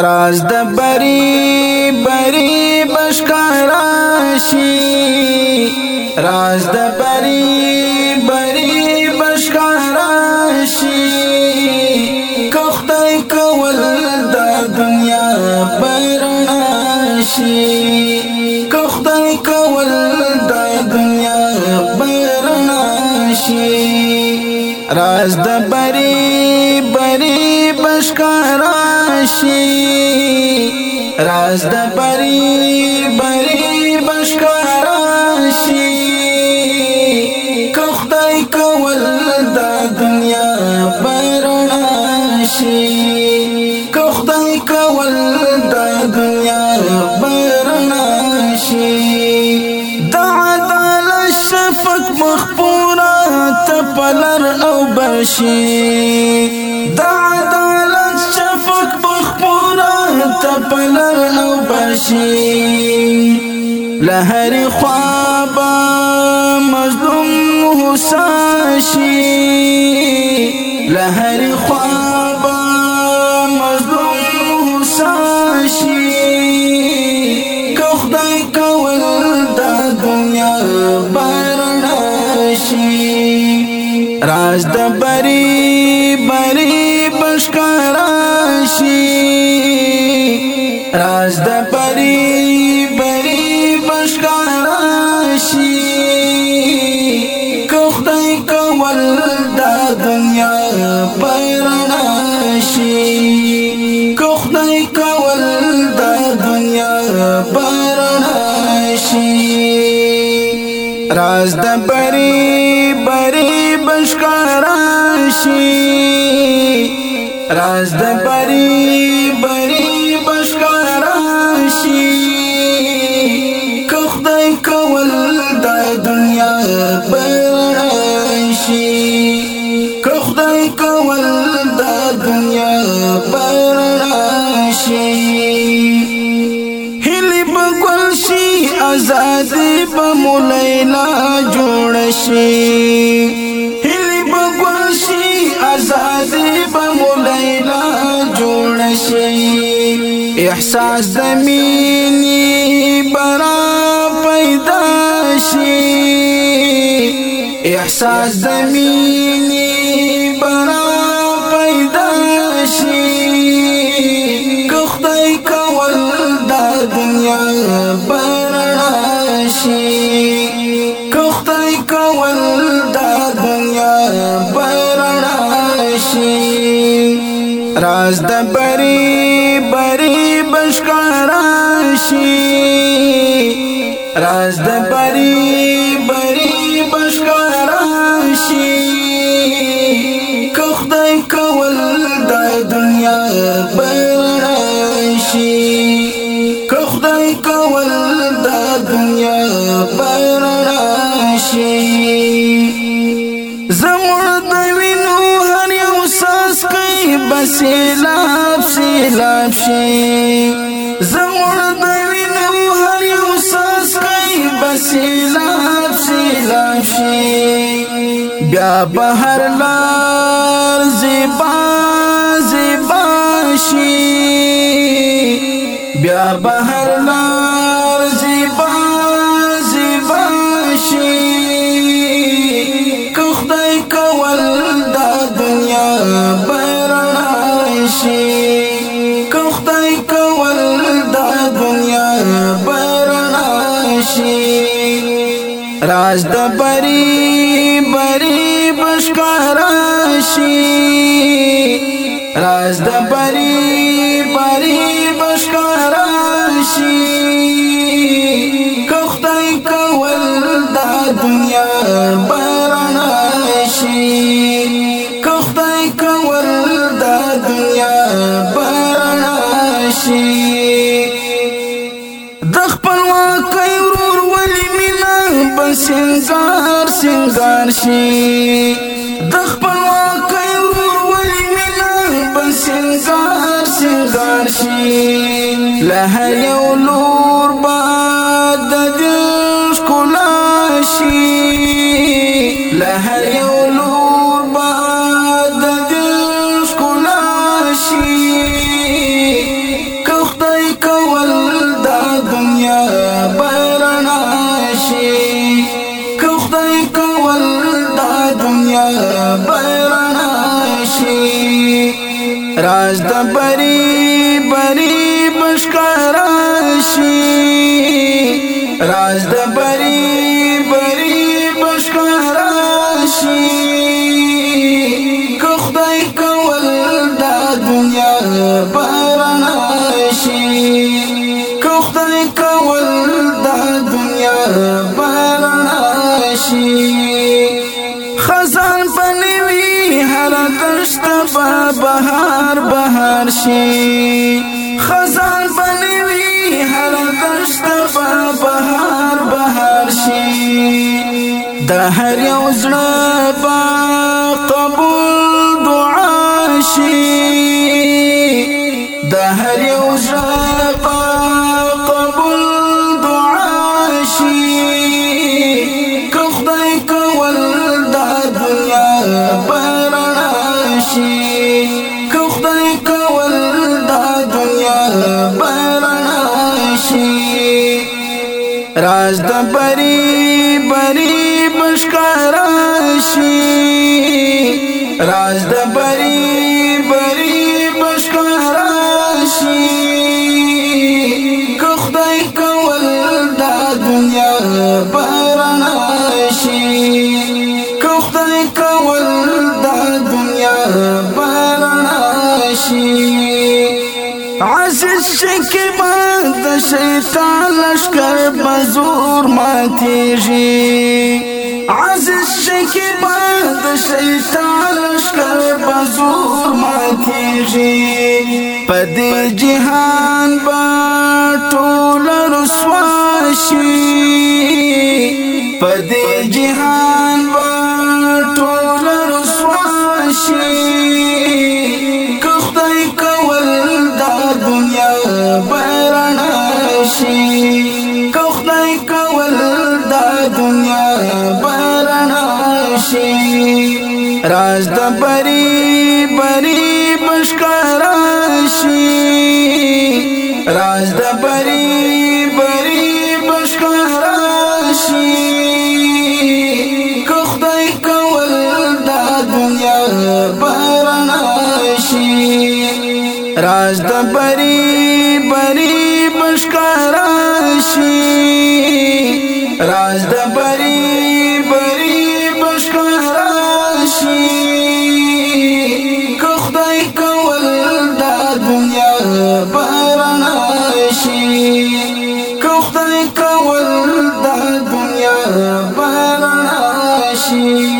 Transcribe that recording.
راز د بری بری بشکارا شي راز د بری بری بشکارا شي کوختای کول د دنیا برنا شي کوختای کول د دنیا برنا شي راز د بری بری بشکارا شي راز د بری بری بشکارا شي که خدای کول د دنیا برنا شي که خدای کول د دنیا برنا شي د عدالت شفق مخبوره تپلر او بشي د پلر او بشی لہر خواب مظلوم حساشی لہر خواب مظلوم حساشی کخدم کول دا دنیا برناشی راز د بری راز د بری بری بشکراشی راز د بری بری بشکراشی که خدای کول مولینا جوړ شي هلی بګل شي ازادي به مولینا جوړ شي احساس زمینی برا پیدا شي احساس زمینی برا پیدا شي که خدای کول دا دنیا بدل کول دا دنیا برنا شي راز د بری بری بشکرا شي راز د بری زمړ د وینو هر یو ساس کوي بس لاب شي لاب شي زمړ د وینو هر یو ساس کوي بس لاب شي لاب شي بیا بهر لار زیبا زیبا شي بیا بهر لار ول د دنیا بیرنا شي که خدای کول د دنیا بیرنا شي راز د بری بری بشکار شي راز د بری شي د خپلواکۍ ورور ولې مینا به سنگار سنگار شي د خپلواکۍ ورور ولې مینا به سنگار سنگار شي له یو لو راز د بری بری بشکراشی راز د بری بری بشکراشی که خدای کول دا دنیا شي خزان بنوي هر دشت په بهار بهار شي د هر یو زړه په قبول دعا شي د هر یو زړه په براشی راز د بری بری بشکراشی راز د بری د شیطان لشکر بزور ماتیږي عزیز شکیبا د شیطان لشکر بزور ماتیږي په دې جهان با ټول رسوا شي په دې کو خدای کول دا دنیا برنا شي راز د بری بری بشکرا شي راز د بری بری بشکرا شي کو خدای کول دا دنیا برنا شي راز د بری ti.